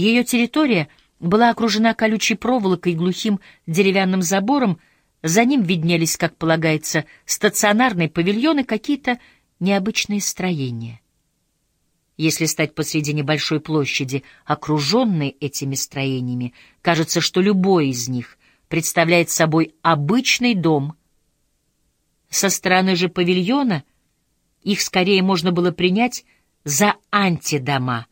Ее территория была окружена колючей проволокой и глухим деревянным забором, за ним виднелись, как полагается, стационарные павильоны, какие-то необычные строения. Если стать посреди небольшой площади, окруженной этими строениями, кажется, что любой из них представляет собой обычный дом. Со стороны же павильона их скорее можно было принять за антидома,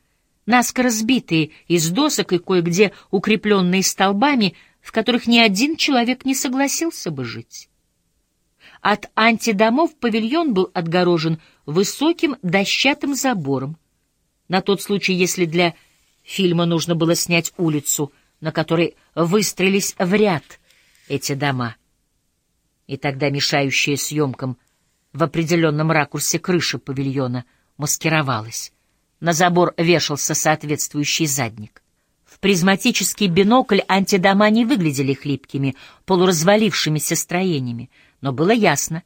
наскоро сбитые из досок и кое-где укрепленные столбами, в которых ни один человек не согласился бы жить. От антидомов павильон был отгорожен высоким дощатым забором, на тот случай, если для фильма нужно было снять улицу, на которой выстроились в ряд эти дома. И тогда мешающая съемкам в определенном ракурсе крыша павильона маскировалась. На забор вешался соответствующий задник. В призматический бинокль антидома не выглядели хлипкими, полуразвалившимися строениями, но было ясно,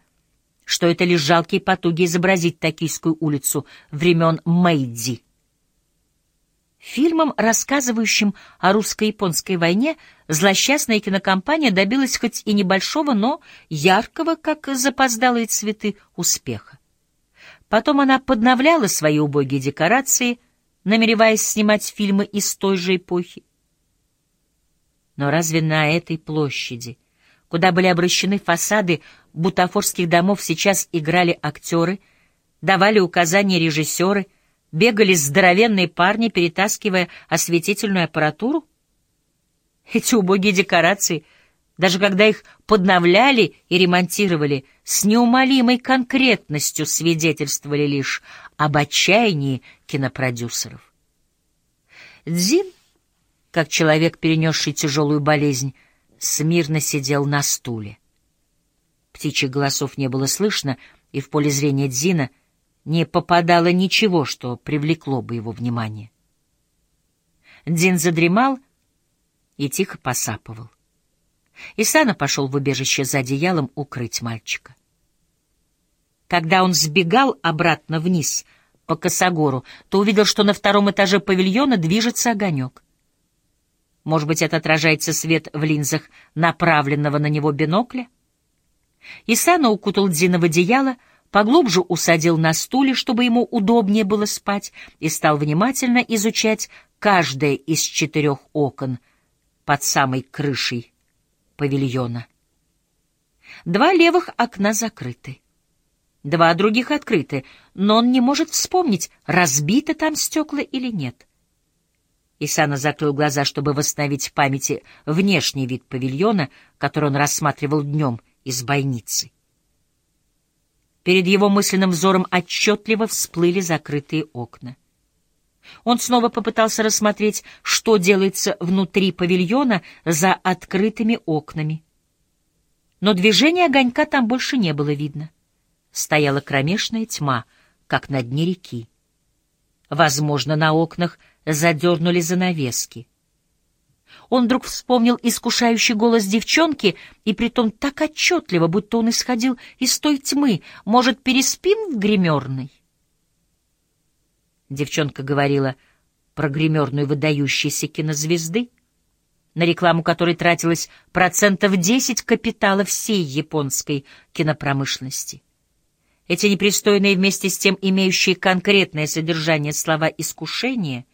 что это лишь жалкие потуги изобразить Токийскую улицу времен Мэйдзи. Фильмом, рассказывающим о русско-японской войне, злосчастная кинокомпания добилась хоть и небольшого, но яркого, как запоздалые цветы, успеха. Потом она подновляла свои убогие декорации, намереваясь снимать фильмы из той же эпохи. Но разве на этой площади, куда были обращены фасады бутафорских домов, сейчас играли актеры, давали указания режиссеры — бегали здоровенные парни, перетаскивая осветительную аппаратуру? Эти убогие декорации, даже когда их подновляли и ремонтировали, с неумолимой конкретностью свидетельствовали лишь об отчаянии кинопродюсеров. Дзин, как человек, перенесший тяжелую болезнь, смирно сидел на стуле. Птичьих голосов не было слышно, и в поле зрения Дзина — не попадало ничего, что привлекло бы его внимание. Дин задремал и тихо посапывал. Исана пошел в убежище за одеялом укрыть мальчика. Когда он сбегал обратно вниз по косогору, то увидел, что на втором этаже павильона движется огонек. Может быть, это отражается свет в линзах направленного на него бинокля? Исана укутал Дина в одеяло, поглубже усадил на стуле, чтобы ему удобнее было спать, и стал внимательно изучать каждое из четырех окон под самой крышей павильона. Два левых окна закрыты. Два других открыты, но он не может вспомнить, разбиты там стекла или нет. Исана закрыл глаза, чтобы восстановить в памяти внешний вид павильона, который он рассматривал днем из бойницы. Перед его мысленным взором отчетливо всплыли закрытые окна. Он снова попытался рассмотреть, что делается внутри павильона за открытыми окнами. Но движения огонька там больше не было видно. Стояла кромешная тьма, как на дне реки. Возможно, на окнах задернули занавески. Он вдруг вспомнил искушающий голос девчонки, и притом так отчетливо, будто он исходил из той тьмы. «Может, переспим в гримерной?» Девчонка говорила про гримерную выдающейся кинозвезды, на рекламу которой тратилось процентов десять капитала всей японской кинопромышленности. Эти непристойные вместе с тем имеющие конкретное содержание слова «искушение»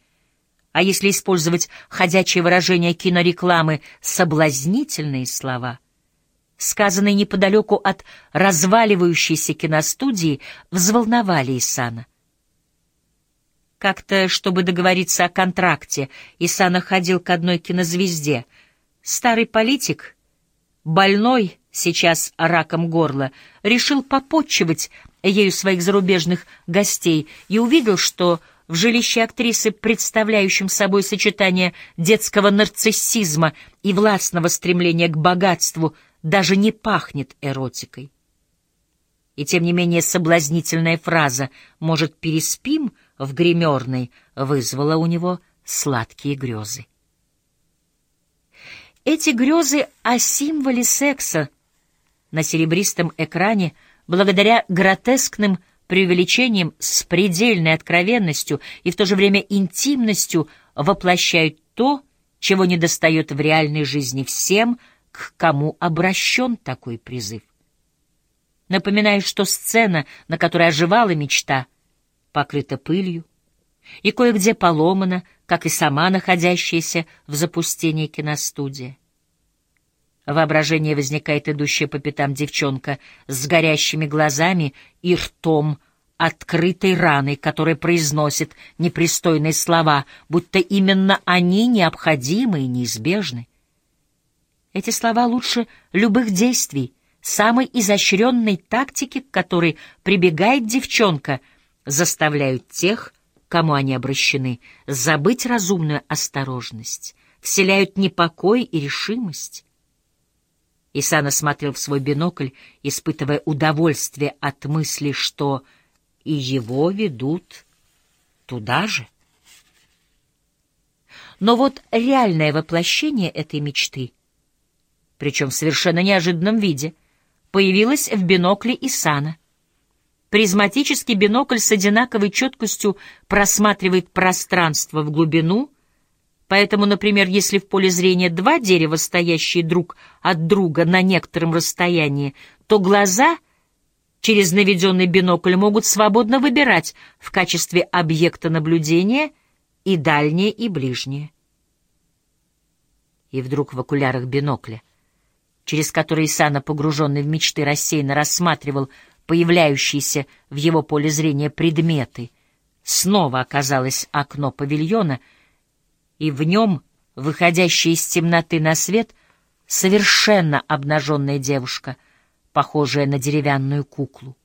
а если использовать ходячее выражение кинорекламы «соблазнительные слова», сказанные неподалеку от разваливающейся киностудии, взволновали Исана. Как-то, чтобы договориться о контракте, Исана ходил к одной кинозвезде. Старый политик, больной сейчас раком горла, решил попотчевать ею своих зарубежных гостей и увидел, что в жилище актрисы, представляющем собой сочетание детского нарциссизма и властного стремления к богатству, даже не пахнет эротикой. И тем не менее соблазнительная фраза «может, переспим» в гримерной вызвала у него сладкие грезы. Эти грезы о символе секса на серебристом экране, благодаря гротескным преувеличением с предельной откровенностью и в то же время интимностью воплощают то, чего недостает в реальной жизни всем, к кому обращен такой призыв. Напоминаю, что сцена, на которой оживала мечта, покрыта пылью и кое-где поломана, как и сама находящаяся в запустении киностудия. Воображение возникает идущая по пятам девчонка с горящими глазами и ртом, открытой раной, которая произносит непристойные слова, будто именно они необходимы и неизбежны. Эти слова лучше любых действий, самой изощренной тактики, к которой прибегает девчонка, заставляют тех, кому они обращены, забыть разумную осторожность, вселяют непокой и решимость. Исана смотрел в свой бинокль, испытывая удовольствие от мысли, что и его ведут туда же. Но вот реальное воплощение этой мечты, причем в совершенно неожиданном виде, появилось в бинокле Исана. Призматический бинокль с одинаковой четкостью просматривает пространство в глубину — Поэтому, например, если в поле зрения два дерева, стоящие друг от друга на некотором расстоянии, то глаза через наведенный бинокль могут свободно выбирать в качестве объекта наблюдения и дальнее, и ближнее. И вдруг в окулярах бинокля, через который Исана, погруженный в мечты, рассеянно рассматривал появляющиеся в его поле зрения предметы, снова оказалось окно павильона — и в нем, выходящая из темноты на свет, совершенно обнаженная девушка, похожая на деревянную куклу.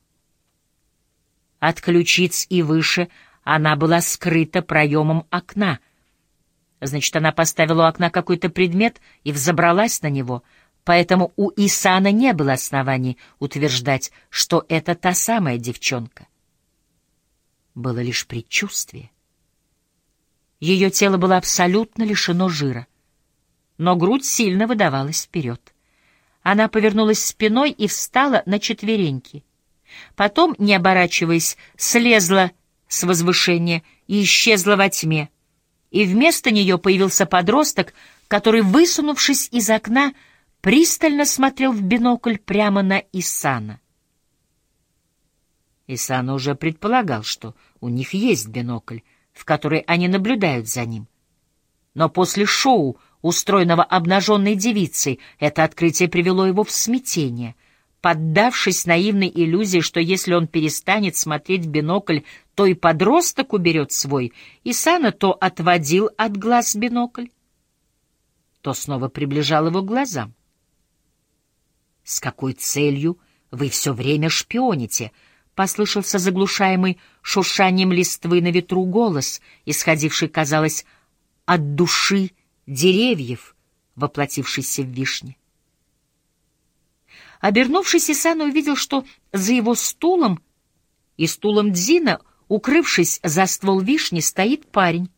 От ключиц и выше она была скрыта проемом окна. Значит, она поставила у окна какой-то предмет и взобралась на него, поэтому у Исана не было оснований утверждать, что это та самая девчонка. Было лишь предчувствие. Ее тело было абсолютно лишено жира, но грудь сильно выдавалась вперед. Она повернулась спиной и встала на четвереньки. Потом, не оборачиваясь, слезла с возвышения и исчезла во тьме. И вместо нее появился подросток, который, высунувшись из окна, пристально смотрел в бинокль прямо на Исана. Исана уже предполагал, что у них есть бинокль, в которой они наблюдают за ним. Но после шоу, устроенного обнаженной девицей, это открытие привело его в смятение. Поддавшись наивной иллюзии, что если он перестанет смотреть в бинокль, то и подросток уберет свой, Исана то отводил от глаз бинокль, то снова приближал его к глазам. «С какой целью вы все время шпионите?» Послышался заглушаемый шуршанием листвы на ветру голос, исходивший, казалось, от души деревьев, воплотившийся в вишне. Обернувшись, Исан увидел, что за его стулом и стулом Дзина, укрывшись за ствол вишни, стоит парень,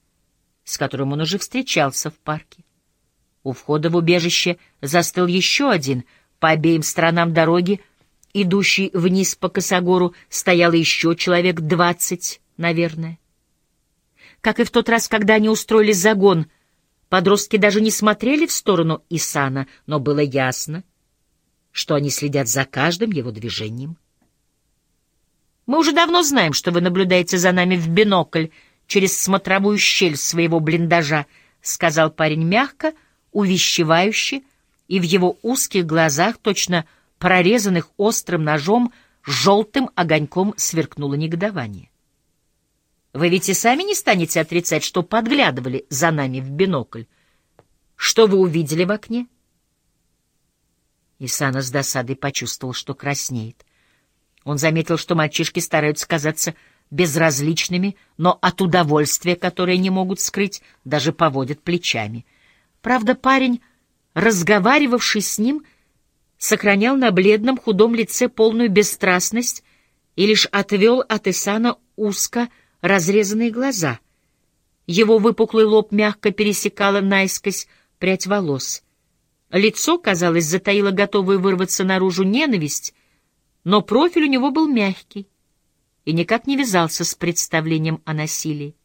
с которым он уже встречался в парке. У входа в убежище застыл еще один, по обеим сторонам дороги, идущий вниз по косогору, стояло еще человек двадцать, наверное. Как и в тот раз, когда они устроили загон, подростки даже не смотрели в сторону Исана, но было ясно, что они следят за каждым его движением. «Мы уже давно знаем, что вы наблюдаете за нами в бинокль через смотровую щель своего блиндажа», — сказал парень мягко, увещевающе, и в его узких глазах точно прорезанных острым ножом, желтым огоньком сверкнуло негодование. Вы ведь и сами не станете отрицать, что подглядывали за нами в бинокль. Что вы увидели в окне? Исана с досадой почувствовал, что краснеет. Он заметил, что мальчишки стараются казаться безразличными, но от удовольствия, которое не могут скрыть, даже поводят плечами. Правда, парень, разговаривавший с ним, — сохранял на бледном худом лице полную бесстрастность и лишь отвел от Исана узко разрезанные глаза. Его выпуклый лоб мягко пересекала наискось прядь волос. Лицо, казалось, затаило готовую вырваться наружу ненависть, но профиль у него был мягкий и никак не вязался с представлением о насилии.